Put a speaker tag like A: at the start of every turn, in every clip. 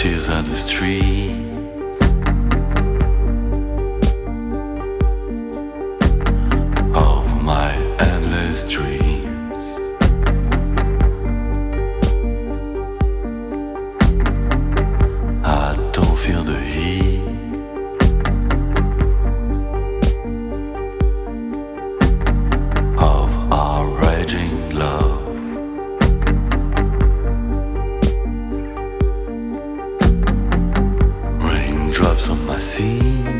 A: tears on the street. assim.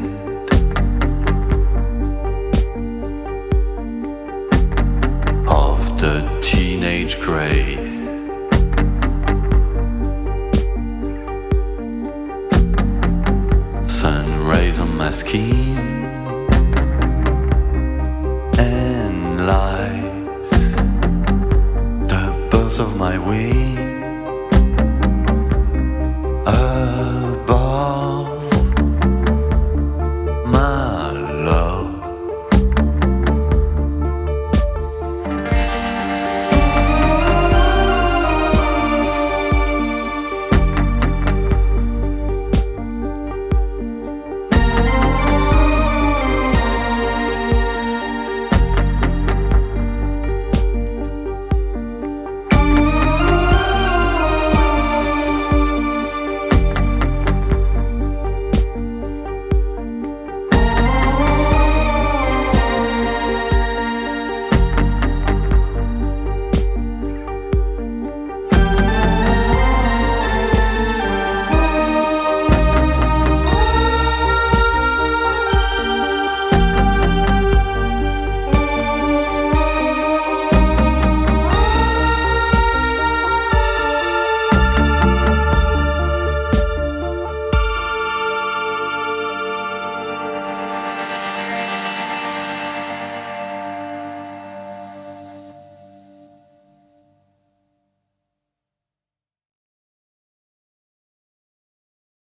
A: sun rays on my skin.